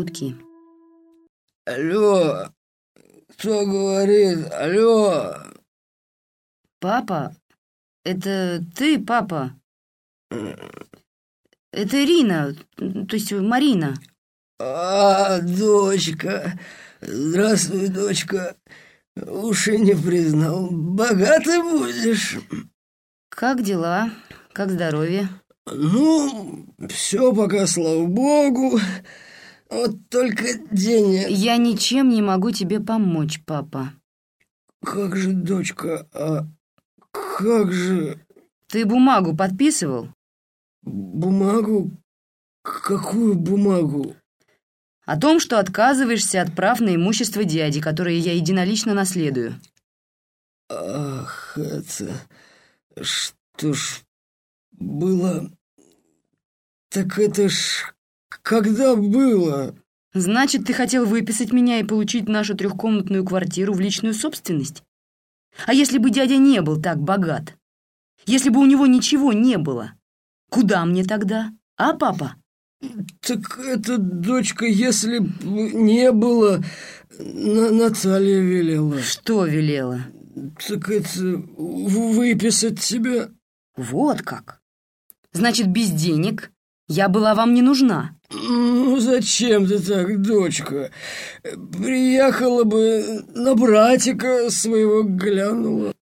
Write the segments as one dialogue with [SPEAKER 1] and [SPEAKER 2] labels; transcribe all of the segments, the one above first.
[SPEAKER 1] гудки.
[SPEAKER 2] Алло, кто говорит? Алло.
[SPEAKER 1] «Папа? Это ты, папа?» «Это Ирина, то есть Марина».
[SPEAKER 2] А, дочка. Здравствуй, дочка. Уши не признал. Богатый будешь.
[SPEAKER 1] «Как дела? Как здоровье?»
[SPEAKER 2] Ну, все пока, слава богу. Вот только денег...
[SPEAKER 1] «Я ничем не могу тебе помочь, папа».
[SPEAKER 2] Как же, дочка, а как же...
[SPEAKER 1] Ты бумагу подписывал?
[SPEAKER 2] Бумагу? Какую бумагу?
[SPEAKER 1] О том, что отказываешься от прав на имущество дяди, которое я единолично наследую.
[SPEAKER 2] Ах, это... Что ж, было... Так это ж... Когда было?
[SPEAKER 1] Значит, ты хотел выписать меня и получить нашу трехкомнатную квартиру в личную собственность? А если бы дядя не был так богат? Если бы у него ничего не было? Куда мне тогда? А, папа?
[SPEAKER 2] Так это, дочка, если бы не было, на Наталья велела.
[SPEAKER 1] Что велела?
[SPEAKER 2] Так это выписать тебя.
[SPEAKER 1] Вот как. Значит, без денег я была вам не нужна.
[SPEAKER 2] «Ну, зачем ты так, дочка? Приехала бы, на братика своего глянула».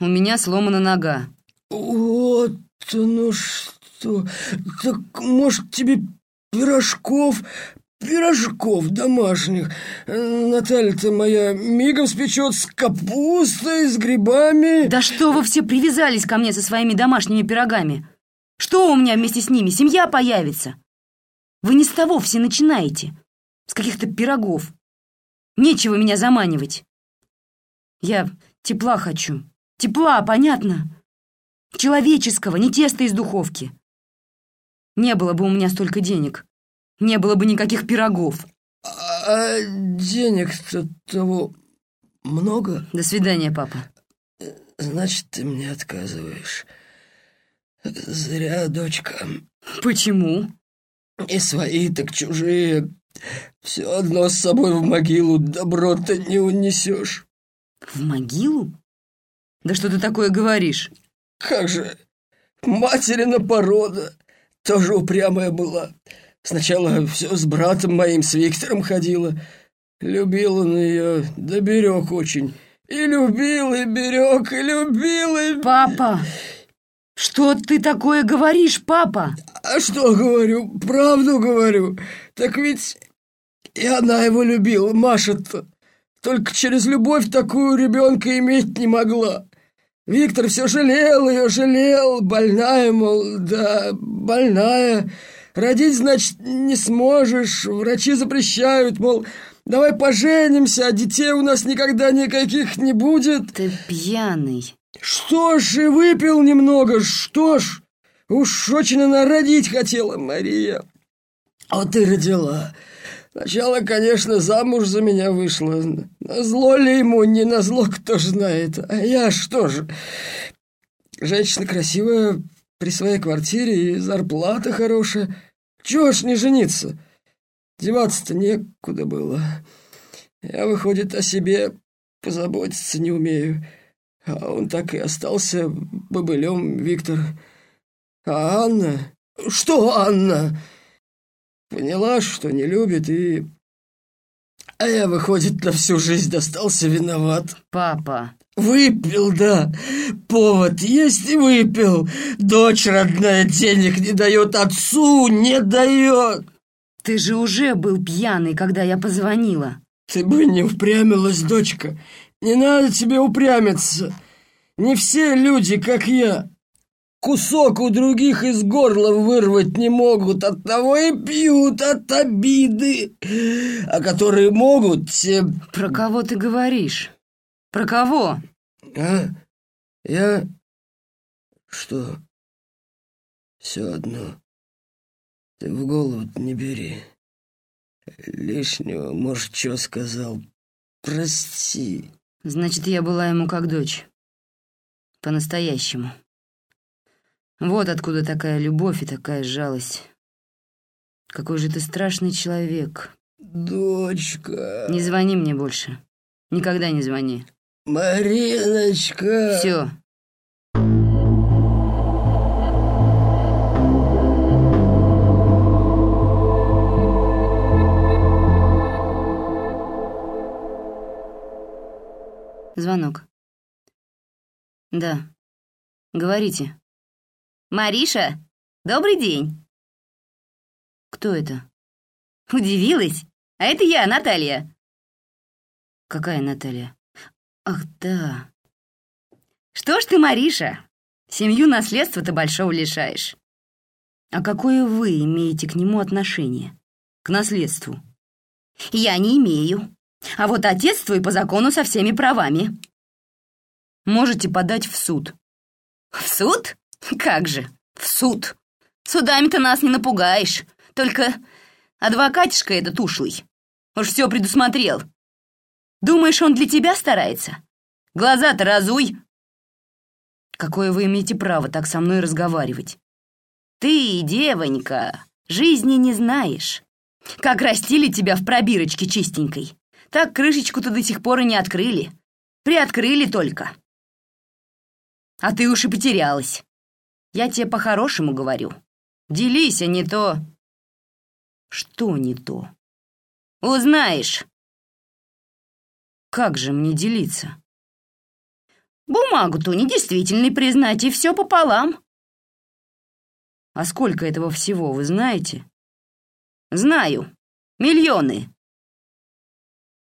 [SPEAKER 1] У меня сломана нога.
[SPEAKER 2] «Вот ну что! Так, может, тебе пирожков, пирожков домашних? Наталья-то моя мигом спечет с капустой, с грибами».
[SPEAKER 1] «Да что вы все привязались ко мне со своими домашними пирогами? Что у меня вместе с ними? Семья появится?» Вы не с того все начинаете, с каких-то пирогов. Нечего меня заманивать. Я тепла хочу. Тепла, понятно? Человеческого, не теста из духовки. Не было бы у меня столько денег. Не было бы никаких пирогов.
[SPEAKER 2] А денег-то того много?
[SPEAKER 1] До свидания, папа.
[SPEAKER 2] Значит, ты мне отказываешь. Зря, дочка.
[SPEAKER 1] Почему?
[SPEAKER 2] И свои, так чужие. Все одно с собой в могилу добро-то не унесешь.
[SPEAKER 1] В могилу? Да что ты такое говоришь?
[SPEAKER 2] Как же, материна порода, тоже упрямая была. Сначала все с братом моим, с Виктором ходила. Любил он ее, да берег очень. И любил, и берег, и любил, и...
[SPEAKER 1] Папа, что ты такое говоришь, папа?
[SPEAKER 2] А что говорю? Правду говорю. Так ведь и она его любила, Маша-то. Только через любовь такую ребенка иметь не могла. Виктор все жалел ее, жалел. Больная, мол, да, больная. Родить, значит, не сможешь. Врачи запрещают, мол, давай поженимся, а детей у нас никогда никаких не будет.
[SPEAKER 1] Ты пьяный.
[SPEAKER 2] Что ж, и выпил немного, что ж. Уж очень она родить хотела, Мария. А ты родила. Сначала, конечно, замуж за меня вышла. Назло ли ему, не назло, кто знает. А я что же? Женщина красивая, при своей квартире и зарплата хорошая. Чего ж не жениться? Деваться-то некуда было. Я, выходит, о себе позаботиться не умею. А он так и остался бобылем, Виктор. А Анна? Что Анна? Поняла, что не любит, и... А я, выходит, на всю жизнь достался виноват.
[SPEAKER 1] Папа.
[SPEAKER 2] Выпил, да. Повод есть и выпил. Дочь родная денег не дает, отцу не дает.
[SPEAKER 1] Ты же уже был пьяный, когда я позвонила.
[SPEAKER 2] Ты бы не упрямилась, дочка. Не надо тебе упрямиться. Не все люди, как я. Кусок у других из горла вырвать не могут, от того и пьют от обиды. А которые могут, те...
[SPEAKER 1] Про кого ты говоришь? Про кого?
[SPEAKER 2] А? Я... Что? Все одно. Ты в голову не бери. Лишнего, может, что сказал. Прости.
[SPEAKER 1] Значит, я была ему как дочь. По-настоящему. Вот откуда такая любовь и такая жалость. Какой же ты страшный человек.
[SPEAKER 2] дочка.
[SPEAKER 3] Не звони мне больше. Никогда не звони.
[SPEAKER 2] Мариночка.
[SPEAKER 3] Все. Звонок. Да. Говорите.
[SPEAKER 1] Мариша, добрый день.
[SPEAKER 3] Кто это?
[SPEAKER 1] Удивилась? А это я, Наталья.
[SPEAKER 3] Какая Наталья? Ах, да.
[SPEAKER 1] Что ж ты, Мариша, семью наследства-то большого лишаешь.
[SPEAKER 3] А какое вы имеете к нему отношение? К наследству?
[SPEAKER 1] Я не имею. А вот отец твой по закону со всеми правами.
[SPEAKER 3] Можете подать в суд.
[SPEAKER 1] В суд? Как же, в суд. Судами-то нас не напугаешь. Только адвокатишка этот ушлый. Уж все предусмотрел. Думаешь, он для тебя старается? Глаза-то разуй.
[SPEAKER 3] Какое вы имеете право так со мной разговаривать?
[SPEAKER 1] Ты, девонька, жизни не знаешь. Как растили тебя в пробирочке чистенькой, так крышечку-то до сих пор и не открыли. Приоткрыли только. А ты уж и потерялась. Я тебе по-хорошему говорю. Делись, а не то...
[SPEAKER 3] Что не то?
[SPEAKER 1] Узнаешь.
[SPEAKER 3] Как же мне делиться?
[SPEAKER 1] Бумагу-то недействительной признать, и все пополам.
[SPEAKER 3] А сколько этого всего, вы знаете?
[SPEAKER 1] Знаю. Миллионы.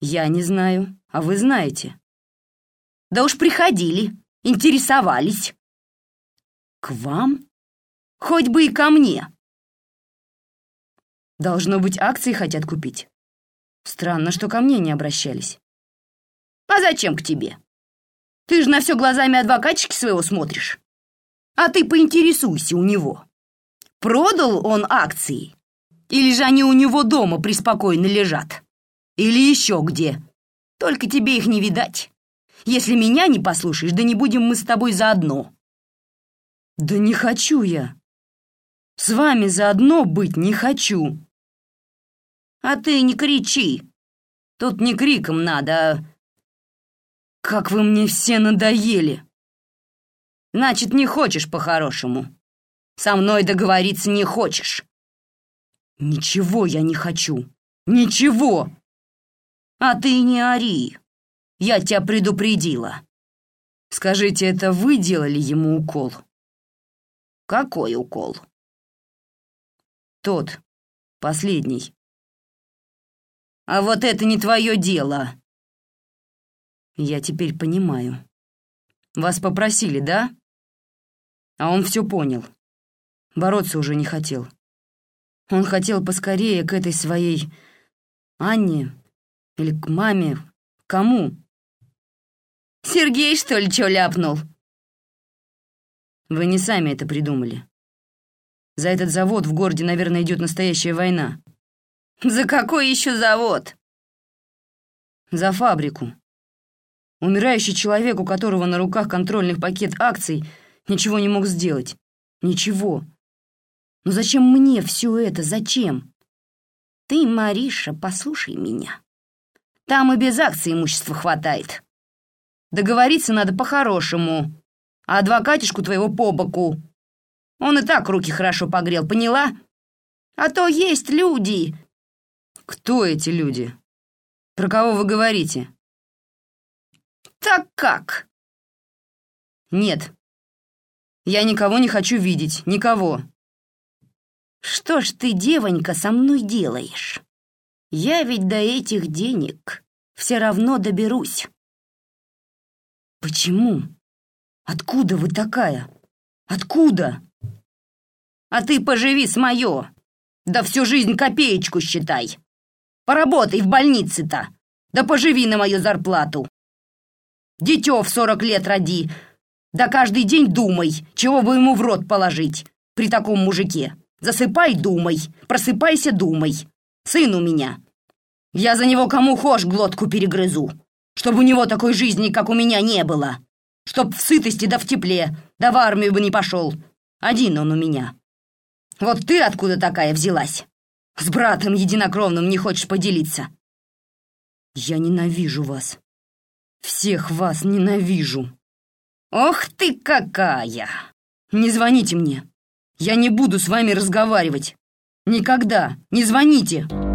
[SPEAKER 3] Я не знаю, а вы знаете.
[SPEAKER 1] Да уж приходили, интересовались.
[SPEAKER 3] К вам?
[SPEAKER 1] Хоть бы и ко мне.
[SPEAKER 3] Должно быть, акции хотят купить. Странно, что ко мне не обращались.
[SPEAKER 1] А зачем к тебе? Ты же на все глазами адвокатчики своего смотришь. А ты поинтересуйся у него. Продал он акции? Или же они у него дома преспокойно лежат? Или еще где? Только тебе их не видать. Если меня не послушаешь, да не будем мы с тобой заодно.
[SPEAKER 3] Да не хочу я. С вами заодно быть не хочу.
[SPEAKER 1] А ты не кричи. Тут не криком надо, а...
[SPEAKER 3] Как вы мне все надоели.
[SPEAKER 1] Значит, не хочешь по-хорошему. Со мной договориться не хочешь.
[SPEAKER 3] Ничего я не хочу. Ничего.
[SPEAKER 1] А ты не ори. Я тебя предупредила.
[SPEAKER 3] Скажите, это вы делали ему укол?
[SPEAKER 1] Какой укол?
[SPEAKER 3] Тот, последний.
[SPEAKER 1] А вот это не твое дело.
[SPEAKER 3] Я теперь понимаю. Вас попросили, да? А он все понял. Бороться уже не хотел. Он хотел поскорее к этой своей Анне или к маме. Кому?
[SPEAKER 1] Сергей, что ли, что ляпнул?
[SPEAKER 3] Вы не сами это придумали. За этот завод в городе, наверное, идет настоящая война.
[SPEAKER 1] За какой еще завод?
[SPEAKER 3] За фабрику. Умирающий человек, у которого на руках контрольных пакет акций, ничего не мог сделать. Ничего. Но зачем мне все это? Зачем?
[SPEAKER 1] Ты, Мариша, послушай меня. Там и без акций имущества хватает. Договориться надо по-хорошему. А адвокатишку твоего по боку. Он и так руки хорошо погрел, поняла? А то есть люди.
[SPEAKER 3] Кто эти люди? Про кого вы говорите?
[SPEAKER 1] Так как?
[SPEAKER 3] Нет. Я никого не хочу видеть, никого.
[SPEAKER 1] Что ж ты, девонька, со мной делаешь? Я ведь до этих денег все равно доберусь.
[SPEAKER 3] Почему? Откуда вы такая? Откуда?
[SPEAKER 1] А ты поживи с моё. Да всю жизнь копеечку считай. Поработай в больнице-то. Да поживи на мою зарплату. Дитё в сорок лет роди. Да каждый день думай, чего бы ему в рот положить при таком мужике. Засыпай, думай. Просыпайся, думай. Сын у меня. Я за него кому хошь глотку перегрызу чтобы у него такой жизни, как у меня, не было. Чтоб в сытости да в тепле, да в армию бы не пошел. Один он у меня. Вот ты откуда такая взялась?
[SPEAKER 4] С братом единокровным не хочешь поделиться.
[SPEAKER 1] Я ненавижу вас. Всех вас ненавижу.
[SPEAKER 4] Ох ты какая!
[SPEAKER 1] Не звоните мне. Я не буду с вами разговаривать. Никогда не звоните!»